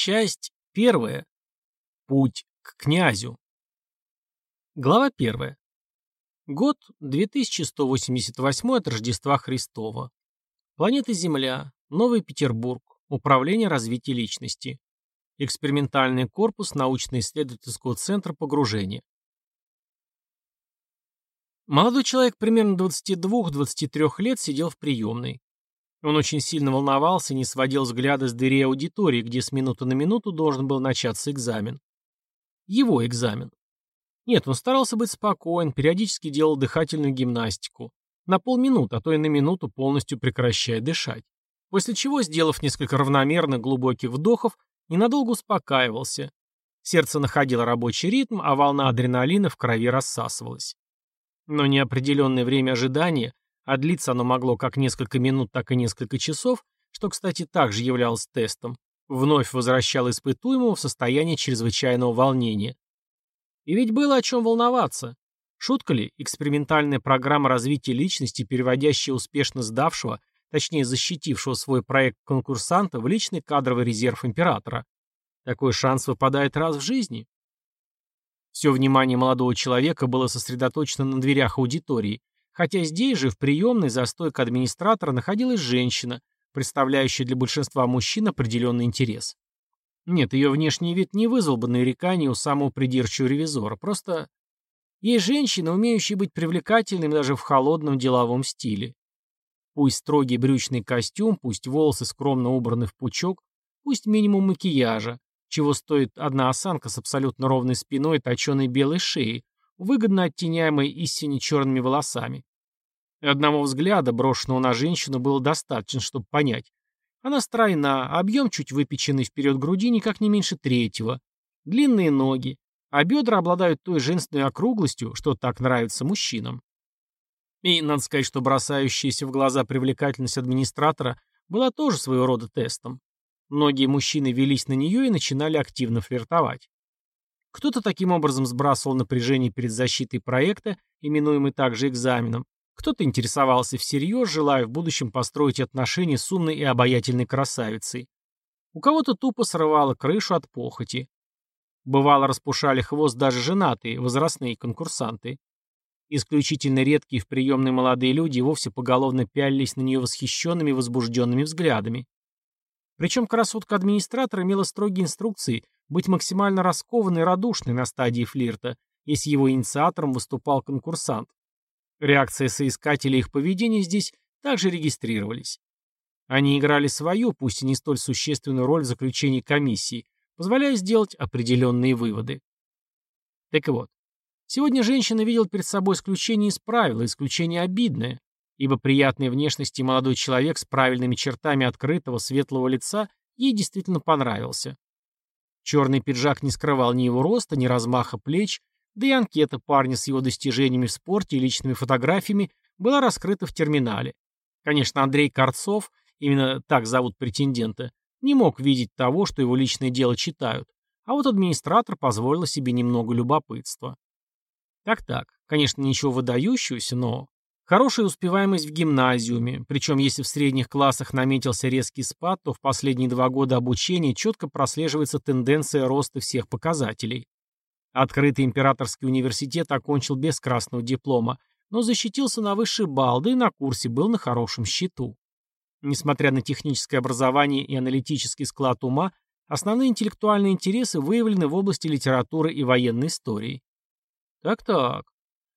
Часть первая. Путь к князю. Глава первая. Год 2188 от Рождества Христова. Планета Земля. Новый Петербург. Управление развития личности. Экспериментальный корпус научно-исследовательского центра погружения. Молодой человек примерно 22-23 лет сидел в приемной. Он очень сильно волновался и не сводил взгляда с двери аудитории, где с минуты на минуту должен был начаться экзамен. Его экзамен. Нет, он старался быть спокоен, периодически делал дыхательную гимнастику. На полминуты, а то и на минуту полностью прекращая дышать. После чего, сделав несколько равномерных глубоких вдохов, ненадолго успокаивался. Сердце находило рабочий ритм, а волна адреналина в крови рассасывалась. Но неопределенное время ожидания а длиться оно могло как несколько минут, так и несколько часов, что, кстати, также являлось тестом, вновь возвращал испытуемого в состояние чрезвычайного волнения. И ведь было о чем волноваться. Шутка ли, экспериментальная программа развития личности, переводящая успешно сдавшего, точнее защитившего свой проект конкурсанта в личный кадровый резерв императора. Такой шанс выпадает раз в жизни. Все внимание молодого человека было сосредоточено на дверях аудитории, Хотя здесь же, в приемной, за стойкой администратора находилась женщина, представляющая для большинства мужчин определенный интерес. Нет, ее внешний вид не вызвал бы нареканий у самого придирчивого ревизора, просто... Есть женщина, умеющая быть привлекательным даже в холодном деловом стиле. Пусть строгий брючный костюм, пусть волосы скромно убраны в пучок, пусть минимум макияжа, чего стоит одна осанка с абсолютно ровной спиной и точеной белой шеей, выгодно оттеняемой истине черными волосами. Одного взгляда, брошенного на женщину, было достаточно, чтобы понять. Она стройна, объем чуть выпеченный вперед груди никак не меньше третьего. Длинные ноги, а бедра обладают той женственной округлостью, что так нравится мужчинам. И, надо сказать, что бросающаяся в глаза привлекательность администратора была тоже своего рода тестом. Многие мужчины велись на нее и начинали активно флиртовать. Кто-то таким образом сбрасывал напряжение перед защитой проекта, именуемый также экзаменом, кто-то интересовался всерьез, желая в будущем построить отношения с умной и обаятельной красавицей. У кого-то тупо срывало крышу от похоти. Бывало, распушали хвост даже женатые, возрастные конкурсанты. Исключительно редкие в приемной молодые люди вовсе поголовно пялились на нее восхищенными и возбужденными взглядами. Причем красотка-администратор имела строгие инструкции быть максимально раскованной и радушной на стадии флирта, если его инициатором выступал конкурсант. Реакции соискателей и их поведения здесь также регистрировались. Они играли свою, пусть и не столь существенную роль в заключении комиссии, позволяя сделать определенные выводы. Так вот, сегодня женщина видела перед собой исключение из правила, исключение обидное, ибо приятной внешности молодой человек с правильными чертами открытого светлого лица ей действительно понравился. Черный пиджак не скрывал ни его роста, ни размаха плеч, да и анкета парня с его достижениями в спорте и личными фотографиями была раскрыта в терминале. Конечно, Андрей Корцов, именно так зовут претендента, не мог видеть того, что его личное дело читают, а вот администратор позволил себе немного любопытства. Так-так, конечно, ничего выдающегося, но... Хорошая успеваемость в гимназиуме, причем если в средних классах наметился резкий спад, то в последние два года обучения четко прослеживается тенденция роста всех показателей. Открытый императорский университет окончил без красного диплома, но защитился на высший балл, да и на курсе был на хорошем счету. Несмотря на техническое образование и аналитический склад ума, основные интеллектуальные интересы выявлены в области литературы и военной истории. Так-так.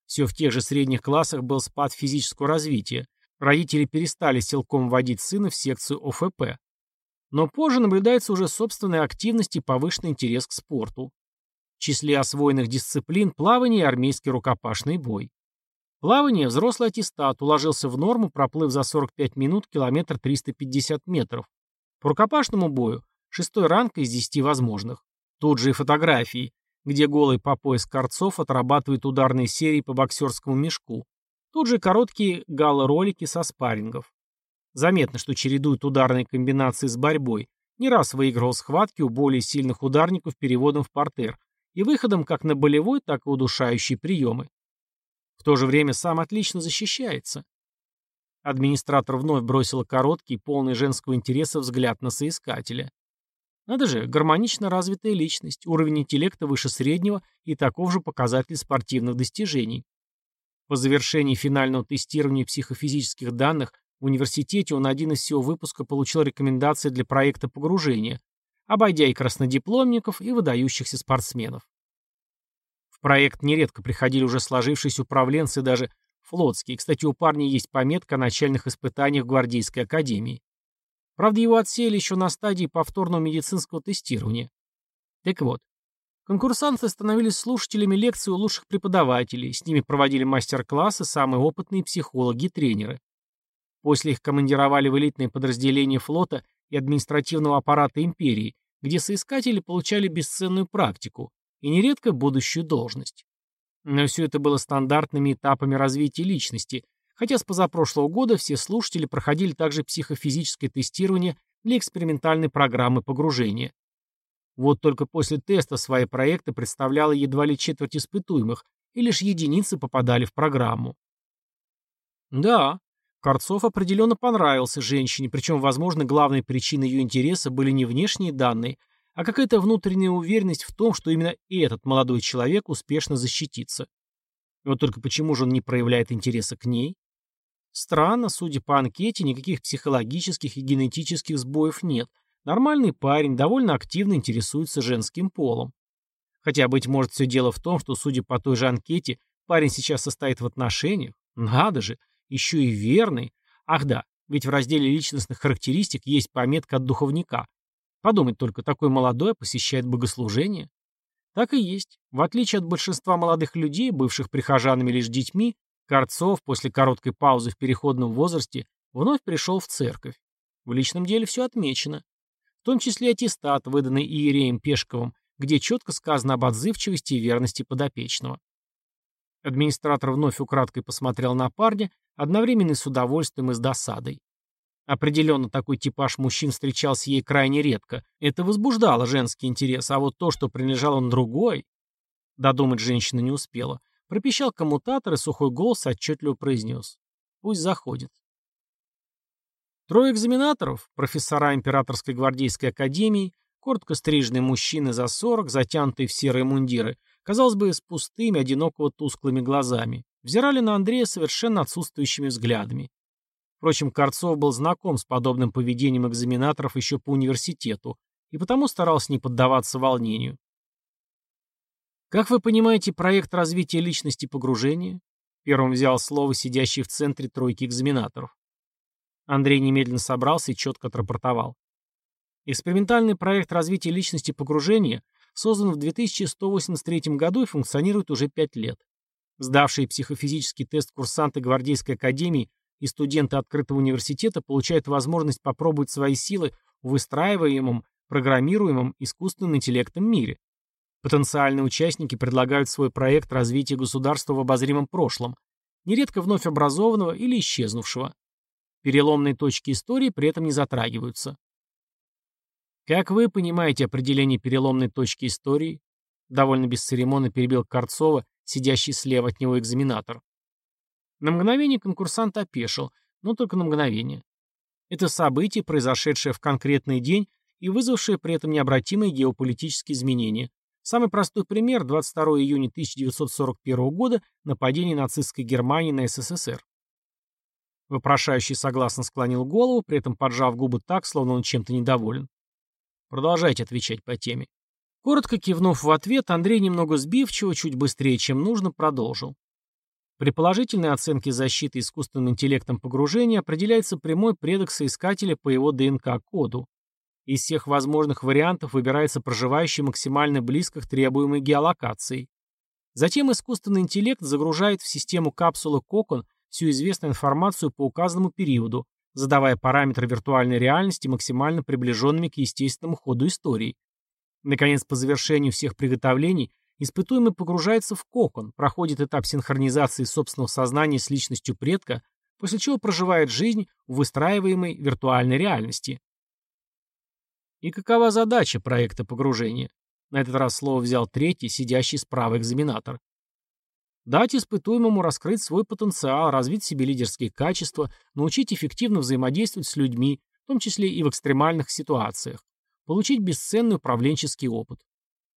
Все в тех же средних классах был спад физического развития. Родители перестали силком вводить сына в секцию ОФП. Но позже наблюдается уже собственная активность и повышенный интерес к спорту. Числе освоенных дисциплин плавание и армейский рукопашный бой. Плавание взрослый аттестат уложился в норму, проплыв за 45 минут километр 350 метров. По рукопашному бою шестой ранг из 10 возможных. Тут же и фотографии, где голый по пояс Корцов отрабатывает ударные серии по боксерскому мешку. Тут же короткие гало-ролики со спаррингов. Заметно, что чередуют ударные комбинации с борьбой. Не раз выигрывал схватки у более сильных ударников переводом в портер, и выходом как на болевой, так и удушающие приемы. В то же время сам отлично защищается. Администратор вновь бросил короткий, полный женского интереса взгляд на соискателя. Надо же, гармонично развитая личность, уровень интеллекта выше среднего и таков же показатель спортивных достижений. По завершении финального тестирования психофизических данных в университете он один из всего выпуска получил рекомендации для проекта погружения, обойдя и краснодипломников, и выдающихся спортсменов. В проект нередко приходили уже сложившиеся управленцы, даже флотские. Кстати, у парня есть пометка о начальных испытаниях в гвардейской академии. Правда, его отсеяли еще на стадии повторного медицинского тестирования. Так вот, конкурсанты становились слушателями лекций у лучших преподавателей, с ними проводили мастер-классы самые опытные психологи и тренеры. После их командировали в элитные подразделения флота и административного аппарата империи, где соискатели получали бесценную практику и нередко будущую должность. Но все это было стандартными этапами развития личности, хотя с позапрошлого года все слушатели проходили также психофизическое тестирование для экспериментальной программы погружения. Вот только после теста свои проекты представляла едва ли четверть испытуемых, и лишь единицы попадали в программу. Да, Корцов определенно понравился женщине, причем, возможно, главной причиной ее интереса были не внешние данные, а какая-то внутренняя уверенность в том, что именно этот молодой человек успешно защитится. Вот только почему же он не проявляет интереса к ней? Странно, судя по анкете, никаких психологических и генетических сбоев нет. Нормальный парень, довольно активно интересуется женским полом. Хотя, быть может, все дело в том, что, судя по той же анкете, парень сейчас состоит в отношениях. Надо же, еще и верный. Ах да, ведь в разделе личностных характеристик есть пометка от духовника. Подумать только, такой молодой посещает богослужение. Так и есть. В отличие от большинства молодых людей, бывших прихожанами лишь детьми, Корцов после короткой паузы в переходном возрасте вновь пришел в церковь. В личном деле все отмечено. В том числе аттестат, выданный Иереем Пешковым, где четко сказано об отзывчивости и верности подопечного. Администратор вновь украдкой посмотрел на парня, одновременно с удовольствием и с досадой. Определенно такой типаж мужчин встречался ей крайне редко. Это возбуждало женский интерес, а вот то, что принадлежал он другой... Додумать женщина не успела. Пропищал коммутатор, и сухой голос отчетливо произнес. Пусть заходит. Трое экзаменаторов, профессора Императорской гвардейской академии, коротко стриженные мужчины за сорок, затянутые в серые мундиры, казалось бы, с пустыми, одиноково тусклыми глазами, взирали на Андрея совершенно отсутствующими взглядами. Впрочем, Корцов был знаком с подобным поведением экзаменаторов еще по университету и потому старался не поддаваться волнению. Как вы понимаете проект развития личности погружения? Первым взял слово сидящий в центре тройки экзаменаторов. Андрей немедленно собрался и четко отрапортовал. Экспериментальный проект развития личности погружения создан в 2183 году и функционирует уже 5 лет. Сдавшие психофизический тест курсанты Гвардейской академии и студенты открытого университета получают возможность попробовать свои силы в выстраиваемом, программируемом искусственным интеллектом мире. Потенциальные участники предлагают свой проект развития государства в обозримом прошлом, нередко вновь образованного или исчезнувшего. Переломные точки истории при этом не затрагиваются. Как вы понимаете определение переломной точки истории? Довольно бесцеремонно перебил Корцова, сидящий слева от него экзаменатор. На мгновение конкурсант опешил, но только на мгновение. Это событие, произошедшее в конкретный день и вызвавшее при этом необратимые геополитические изменения. Самый простой пример – 22 июня 1941 года нападение нацистской Германии на СССР. Вопрошающий согласно склонил голову, при этом поджав губы так, словно он чем-то недоволен. Продолжайте отвечать по теме. Коротко кивнув в ответ, Андрей немного сбивчиво, чуть быстрее, чем нужно, продолжил. При положительной оценке защиты искусственным интеллектом погружения определяется прямой предок соискателя по его ДНК-коду. Из всех возможных вариантов выбирается проживающий максимально близко к требуемой геолокации. Затем искусственный интеллект загружает в систему капсулы Кокон всю известную информацию по указанному периоду, задавая параметры виртуальной реальности максимально приближенными к естественному ходу истории. Наконец, по завершению всех приготовлений, испытуемый погружается в кокон, проходит этап синхронизации собственного сознания с личностью предка, после чего проживает жизнь в выстраиваемой виртуальной реальности. И какова задача проекта погружения? На этот раз слово взял третий, сидящий справа экзаменатор. Дать испытуемому раскрыть свой потенциал, развить в себе лидерские качества, научить эффективно взаимодействовать с людьми, в том числе и в экстремальных ситуациях. получить бесценный управленческий опыт.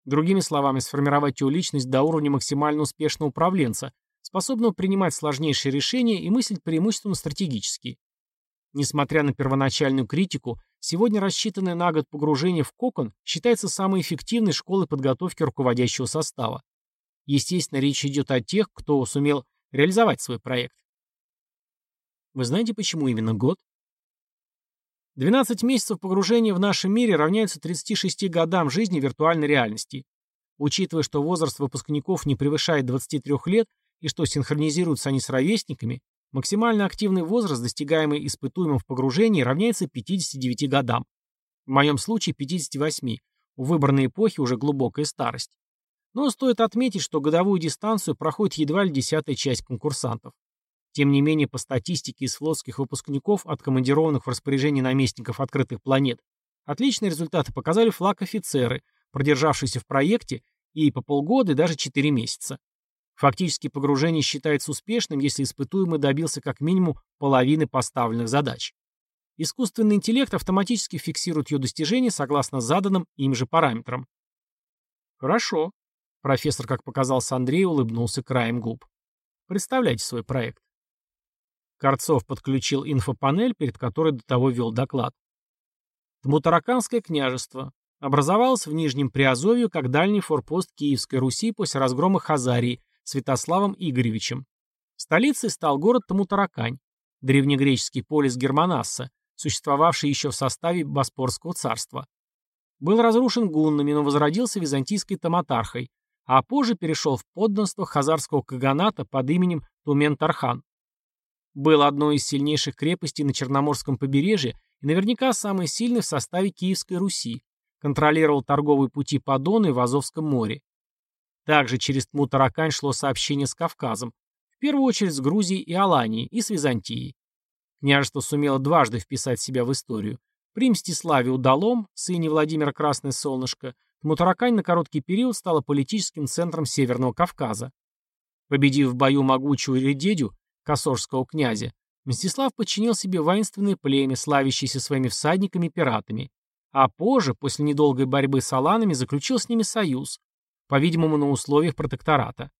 Другими словами, сформировать его личность до уровня максимально успешного управленца, способного принимать сложнейшие решения и мыслить преимущественно стратегически. Несмотря на первоначальную критику, сегодня рассчитанное на год погружение в кокон считается самой эффективной школой подготовки руководящего состава. Естественно, речь идет о тех, кто сумел реализовать свой проект. Вы знаете, почему именно год? 12 месяцев погружения в нашем мире равняются 36 годам жизни виртуальной реальности. Учитывая, что возраст выпускников не превышает 23 лет и что синхронизируются они с ровесниками, максимально активный возраст, достигаемый испытуемым в погружении, равняется 59 годам. В моем случае 58. У выбранной эпохи уже глубокая старость. Но стоит отметить, что годовую дистанцию проходит едва ли десятая часть конкурсантов. Тем не менее, по статистике из флотских выпускников, откомандированных в распоряжении наместников открытых планет, отличные результаты показали флаг-офицеры, продержавшиеся в проекте и по полгода, и даже 4 месяца. Фактически погружение считается успешным, если испытуемый добился как минимум половины поставленных задач. Искусственный интеллект автоматически фиксирует ее достижения согласно заданным им же параметрам. Хорошо. Профессор, как показался Андрею, улыбнулся краем губ. Представляйте свой проект. Корцов подключил инфопанель, перед которой до того вел доклад. Тмутараканское княжество образовалось в Нижнем Приазовье как дальний форпост Киевской Руси после разгрома Хазарии Святославом Игоревичем. Столицей стал город Тамутаракань, древнегреческий полис Германасса, существовавший еще в составе Боспорского царства. Был разрушен гуннами, но возродился византийской Таматархой, а позже перешел в подданство хазарского каганата под именем Тумен-Тархан. Был одной из сильнейших крепостей на Черноморском побережье и наверняка самой сильной в составе Киевской Руси, контролировал торговые пути по Дону и в Азовском море. Также через Тму-Таракань шло сообщение с Кавказом, в первую очередь с Грузией и Аланией, и с Византией. Княжество сумело дважды вписать себя в историю. При Мстиславе Удалом, сыне Владимира Красное Солнышко, Тмутаракань на короткий период стала политическим центром Северного Кавказа. Победив в бою могучую Редедю, косорского князя, Мстислав подчинил себе воинственное племя, славящееся своими всадниками-пиратами, а позже, после недолгой борьбы с аланами, заключил с ними союз, по-видимому, на условиях протектората.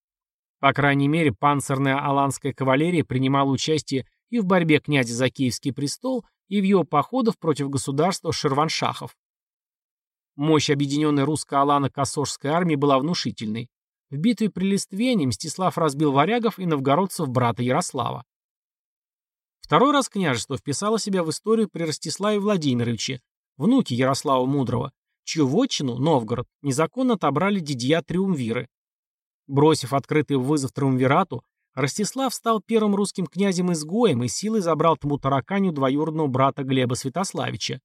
По крайней мере, панцирная аланская кавалерия принимала участие и в борьбе князя за Киевский престол, и в его походах против государства Шерваншахов. Мощь объединенной русско-алано-косожской армии была внушительной. В битве при Листвене Мстислав разбил варягов и новгородцев брата Ярослава. Второй раз княжество вписало себя в историю при Ростиславе Владимировиче, внуке Ярослава Мудрого, чью вотчину, Новгород, незаконно отобрали дидья Триумвиры. Бросив открытый вызов Триумвирату, Ростислав стал первым русским князем-изгоем и силой забрал Тмутараканю двоюродного брата Глеба Святославича.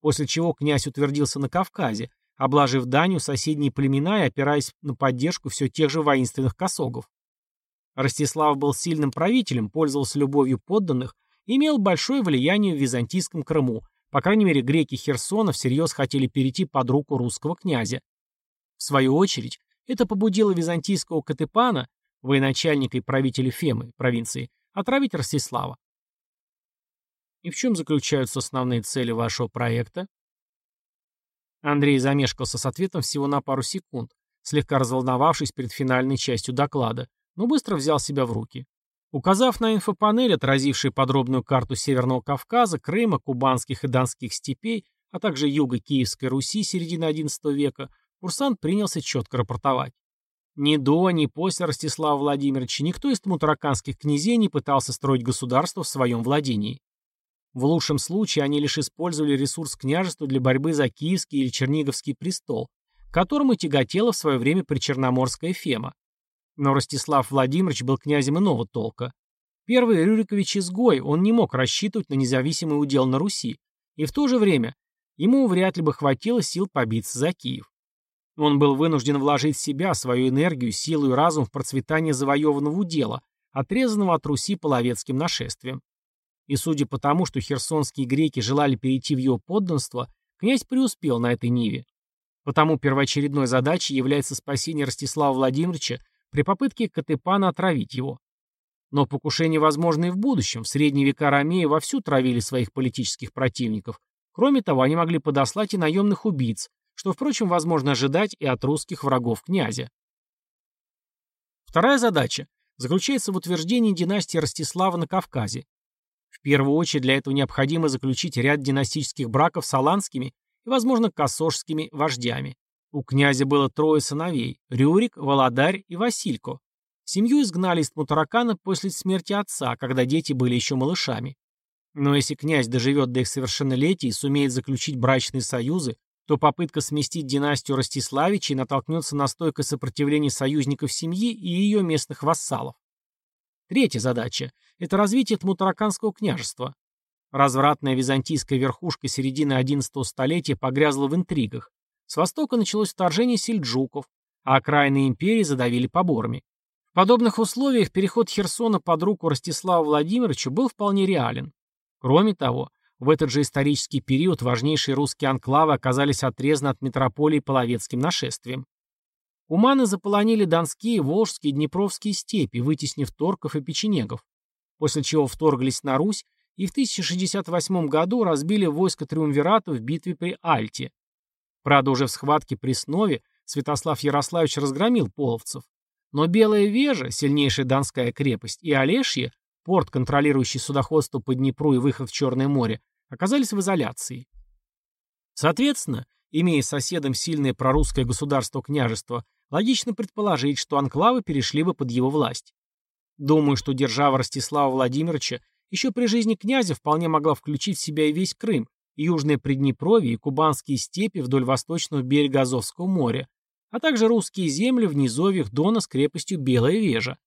После чего князь утвердился на Кавказе, обложив данью соседние племена и опираясь на поддержку все тех же воинственных косогов. Ростислав был сильным правителем, пользовался любовью подданных и имел большое влияние в византийском Крыму, по крайней мере, греки Херсона всерьез хотели перейти под руку русского князя. В свою очередь, это побудило византийского Катепана, военачальника и правителя Фемы, провинции, отравить Ростислава. И в чем заключаются основные цели вашего проекта? Андрей замешкался с ответом всего на пару секунд, слегка разволновавшись перед финальной частью доклада, но быстро взял себя в руки. Указав на инфопанель, отразивший подробную карту Северного Кавказа, Крыма, кубанских и донских степей, а также юга Киевской Руси середины XI века, курсант принялся четко рапортовать. Ни до, ни после Ростислава Владимировича никто из тмутараканских князей не пытался строить государство в своем владении. В лучшем случае они лишь использовали ресурс княжества для борьбы за Киевский или Черниговский престол, к которому тяготела в свое время причерноморская Фема. Но Ростислав Владимирович был князем иного толка. Первый Рюрикович изгой, он не мог рассчитывать на независимый удел на Руси, и в то же время ему вряд ли бы хватило сил побиться за Киев. Он был вынужден вложить в себя, свою энергию, силу и разум в процветание завоеванного удела, отрезанного от Руси половецким нашествием. И судя по тому, что херсонские греки желали перейти в его подданство, князь преуспел на этой ниве. Потому первоочередной задачей является спасение Ростислава Владимировича при попытке Катепана отравить его. Но покушение возможно и в будущем. В средние века Ромеи вовсю травили своих политических противников, Кроме того, они могли подослать и наемных убийц, что, впрочем, возможно ожидать и от русских врагов князя. Вторая задача заключается в утверждении династии Ростислава на Кавказе. Первую очередь для этого необходимо заключить ряд династических браков с аланскими и, возможно, косожскими вождями. У князя было трое сыновей – Рюрик, Володарь и Василько. Семью изгнали из Мутаракана после смерти отца, когда дети были еще малышами. Но если князь доживет до их совершеннолетия и сумеет заключить брачные союзы, то попытка сместить династию Ростиславичей натолкнется на стойкое сопротивление союзников семьи и ее местных вассалов. Третья задача – это развитие Тмутараканского княжества. Развратная византийская верхушка середины XI столетия погрязла в интригах. С востока началось вторжение сельджуков, а окраины империи задавили поборами. В подобных условиях переход Херсона под руку Ростислава Владимировича был вполне реален. Кроме того, в этот же исторический период важнейшие русские анклавы оказались отрезаны от метрополии половецким нашествием. Уманы заполонили донские, волжские днепровские степи, вытеснив торков и печенегов, после чего вторглись на Русь и в 1068 году разбили войско Триумвирата в битве при Альте. Правда, уже в схватке при Снове Святослав Ярославич разгромил половцев. Но Белая Вежа, сильнейшая донская крепость, и Олешье, порт, контролирующий судоходство по Днепру и выход в Черное море, оказались в изоляции. Соответственно, имея соседом сильное прорусское государство-княжество, логично предположить, что анклавы перешли бы под его власть. Думаю, что держава Ростислава Владимировича еще при жизни князя вполне могла включить в себя и весь Крым, и Южное Приднепровье, и кубанские степи вдоль восточного берега Азовского моря, а также русские земли в низовьях Дона с крепостью Белая Вежа.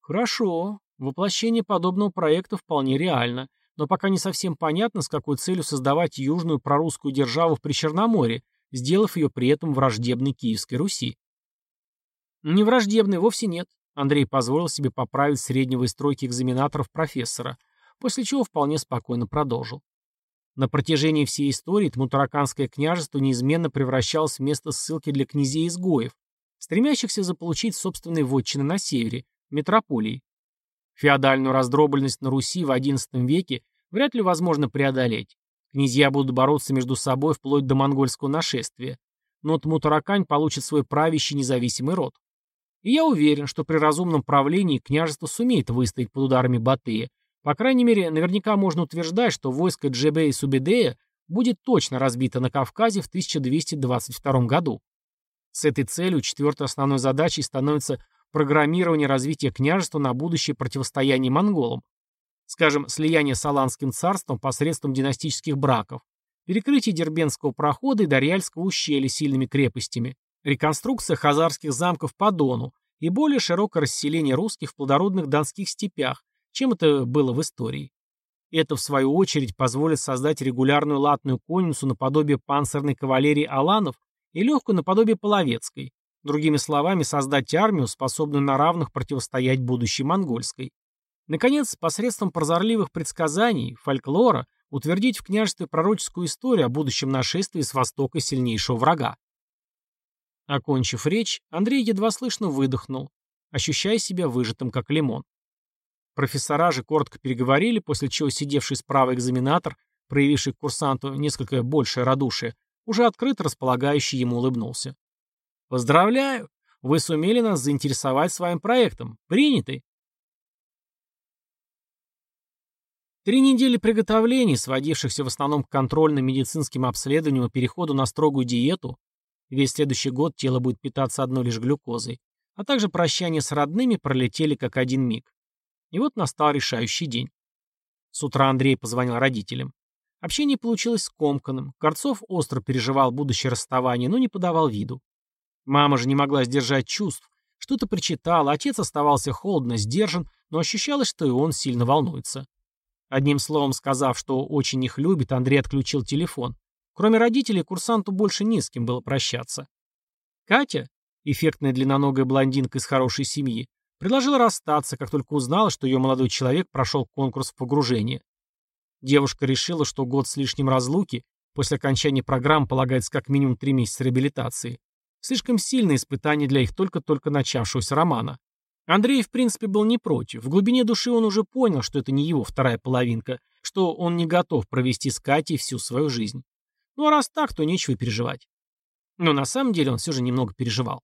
Хорошо. Воплощение подобного проекта вполне реально, но пока не совсем понятно, с какой целью создавать южную прорусскую державу в Причерноморье, сделав ее при этом враждебной Киевской Руси. Не враждебной вовсе нет. Андрей позволил себе поправить среднего из тройки экзаменаторов профессора, после чего вполне спокойно продолжил. На протяжении всей истории Тмутараканское княжество неизменно превращалось в место ссылки для князей-изгоев, стремящихся заполучить собственные вотчины на севере, метрополии. Феодальную раздробленность на Руси в XI веке вряд ли возможно преодолеть. Князья будут бороться между собой вплоть до монгольского нашествия. Но Тмутаракань получит свой правящий независимый род. И я уверен, что при разумном правлении княжество сумеет выстоять под ударами Батыя. По крайней мере, наверняка можно утверждать, что войско Джебе и Субедея будет точно разбито на Кавказе в 1222 году. С этой целью четвертой основной задачей становится программирование развития княжества на будущее противостояние монголам. Скажем, слияние с Аланским царством посредством династических браков, перекрытие Дербенского прохода и Дарьяльского ущелья сильными крепостями, реконструкция хазарских замков по Дону и более широкое расселение русских в плодородных донских степях, чем это было в истории. Это, в свою очередь, позволит создать регулярную латную конницу наподобие панцирной кавалерии аланов и легкую наподобие половецкой, Другими словами, создать армию, способную на равных противостоять будущей монгольской. Наконец, посредством прозорливых предсказаний, фольклора, утвердить в княжестве пророческую историю о будущем нашествии с востока сильнейшего врага. Окончив речь, Андрей едва слышно выдохнул, ощущая себя выжатым как лимон. Профессора же коротко переговорили, после чего сидевший справа экзаменатор, проявивший к курсанту несколько большее радушие, уже открыто располагающий ему улыбнулся. Поздравляю! Вы сумели нас заинтересовать своим проектом. Принятый. Три недели приготовлений, сводившихся в основном к контрольным медицинским обследованиям и переходу на строгую диету, весь следующий год тело будет питаться одной лишь глюкозой, а также прощание с родными пролетели как один миг. И вот настал решающий день. С утра Андрей позвонил родителям. Общение получилось скомканным. Корцов остро переживал будущее расставание, но не подавал виду. Мама же не могла сдержать чувств. Что-то причитала, отец оставался холодно сдержан, но ощущалось, что и он сильно волнуется. Одним словом, сказав, что очень их любит, Андрей отключил телефон. Кроме родителей, курсанту больше не с кем было прощаться. Катя, эффектная длинноногая блондинка из хорошей семьи, предложила расстаться, как только узнала, что ее молодой человек прошел конкурс в погружение. Девушка решила, что год с лишним разлуки, после окончания программ полагается как минимум три месяца реабилитации, Слишком сильное испытание для их только-только начавшегося романа. Андрей, в принципе, был не против. В глубине души он уже понял, что это не его вторая половинка, что он не готов провести с Катей всю свою жизнь. Ну а раз так, то нечего переживать. Но на самом деле он все же немного переживал.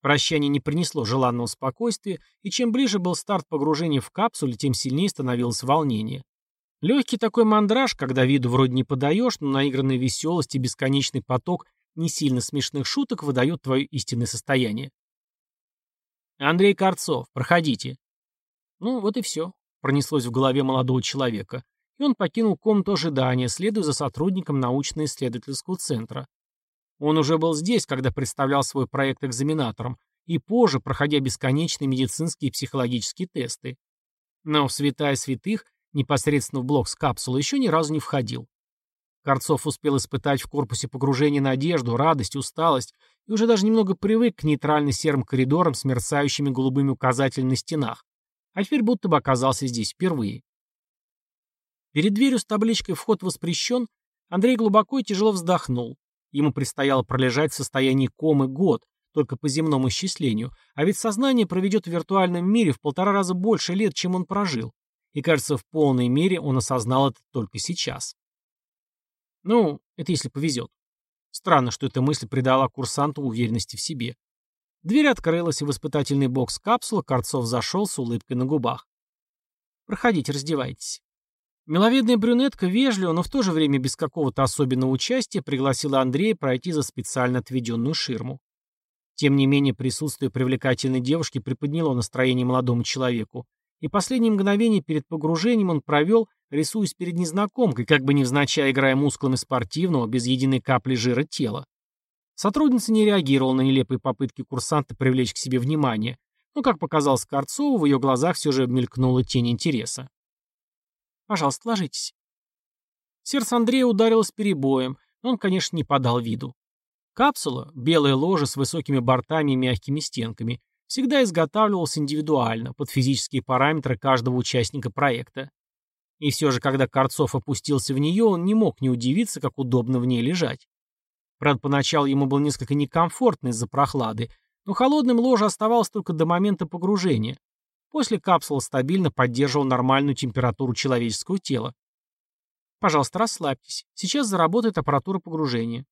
Прощание не принесло желанного спокойствия, и чем ближе был старт погружения в капсулу, тем сильнее становилось волнение. Легкий такой мандраж, когда виду вроде не подаешь, но наигранная веселость и бесконечный поток не сильно смешных шуток выдают твое истинное состояние. «Андрей Корцов, проходите». Ну, вот и все, пронеслось в голове молодого человека, и он покинул комнату ожидания, следуя за сотрудником научно-исследовательского центра. Он уже был здесь, когда представлял свой проект экзаменаторам, и позже, проходя бесконечные медицинские и психологические тесты. Но в святая святых, непосредственно в блок с капсулой, еще ни разу не входил. Корцов успел испытать в корпусе погружение надежду, радость, усталость и уже даже немного привык к нейтрально-серым коридорам с мерцающими голубыми указателями на стенах, а теперь будто бы оказался здесь впервые. Перед дверью с табличкой «Вход воспрещен» Андрей глубоко и тяжело вздохнул. Ему предстояло пролежать в состоянии комы год, только по земному исчислению, а ведь сознание проведет в виртуальном мире в полтора раза больше лет, чем он прожил. И, кажется, в полной мере он осознал это только сейчас. Ну, это если повезет. Странно, что эта мысль придала курсанту уверенности в себе. Дверь открылась, и в испытательный бокс капсулы Корцов зашел с улыбкой на губах. «Проходите, раздевайтесь». Миловидная брюнетка вежливо, но в то же время без какого-то особенного участия пригласила Андрея пройти за специально отведенную ширму. Тем не менее, присутствие привлекательной девушки приподняло настроение молодому человеку, и последние мгновения перед погружением он провел, рисуясь перед незнакомкой, как бы невзначай играя мускулами спортивного, без единой капли жира тела. Сотрудница не реагировала на нелепые попытки курсанта привлечь к себе внимание, но, как показалось Скорцову, в ее глазах все же мелькнула тень интереса. Пожалуйста, ложитесь. Сердце Андрея ударилось перебоем, но он, конечно, не подал виду. Капсула, белая ложа с высокими бортами и мягкими стенками, всегда изготавливалась индивидуально, под физические параметры каждого участника проекта. И все же, когда Корцов опустился в нее, он не мог не удивиться, как удобно в ней лежать. Правда, поначалу ему было несколько некомфортно из-за прохлады, но холодным ложе оставалось только до момента погружения. После капсула стабильно поддерживал нормальную температуру человеческого тела. Пожалуйста, расслабьтесь. Сейчас заработает аппаратура погружения.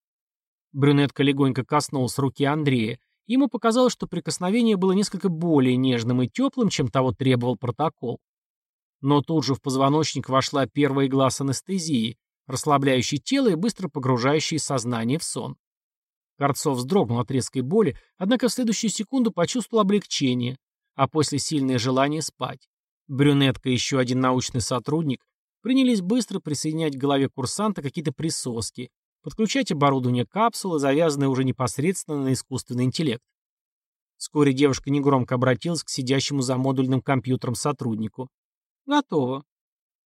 Брюнетка легонько коснулась руки Андрея. Ему показалось, что прикосновение было несколько более нежным и теплым, чем того требовал протокол. Но тут же в позвоночник вошла первая игла с анестезией, расслабляющей тело и быстро погружающей сознание в сон. Корцов вздрогнул от резкой боли, однако в следующую секунду почувствовал облегчение, а после сильное желание спать. Брюнетка и еще один научный сотрудник принялись быстро присоединять к голове курсанта какие-то присоски, подключать оборудование капсулы, завязанное уже непосредственно на искусственный интеллект. Вскоре девушка негромко обратилась к сидящему за модульным компьютером сотруднику. «Готово».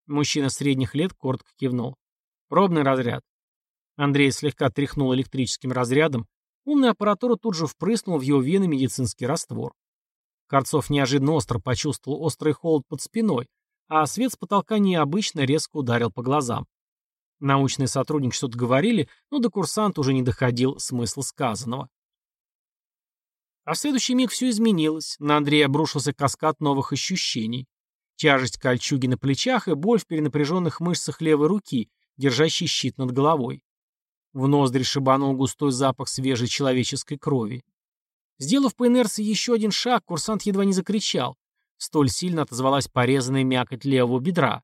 Мужчина средних лет коротко кивнул. «Пробный разряд». Андрей слегка тряхнул электрическим разрядом. Умная аппаратура тут же впрыснула в его вены медицинский раствор. Корцов неожиданно остро почувствовал острый холод под спиной, а свет с потолка необычно резко ударил по глазам. Научные сотрудники что-то говорили, но до курсанта уже не доходил смысл сказанного. А в следующий миг все изменилось. На Андрея обрушился каскад новых ощущений. Тяжесть кольчуги на плечах и боль в перенапряженных мышцах левой руки, держащий щит над головой. В ноздри шибанул густой запах свежей человеческой крови. Сделав по инерции еще один шаг, курсант едва не закричал. Столь сильно отозвалась порезанная мякоть левого бедра.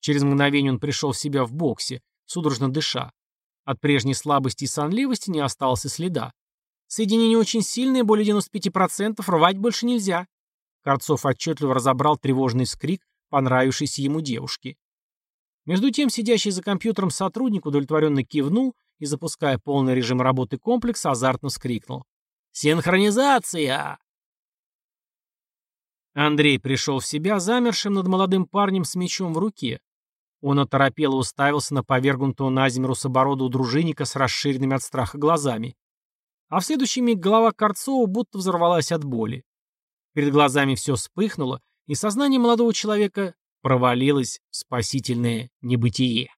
Через мгновение он пришел в себя в боксе, судорожно дыша. От прежней слабости и сонливости не осталось и следа. Соединение очень сильное, более 95%, рвать больше нельзя. Корцов отчетливо разобрал тревожный скрик, понравившийся ему девушке. Между тем, сидящий за компьютером сотрудник удовлетворенно кивнул и, запуская полный режим работы комплекса, азартно вскрикнул. Синхронизация!» Андрей пришел в себя замершим над молодым парнем с мечом в руке. Он оторопело уставился на повергнутого на землю русобородого дружинника с расширенными от страха глазами. А в следующий миг голова Корцова будто взорвалась от боли. Перед глазами все вспыхнуло, и сознание молодого человека провалилось в спасительное небытие.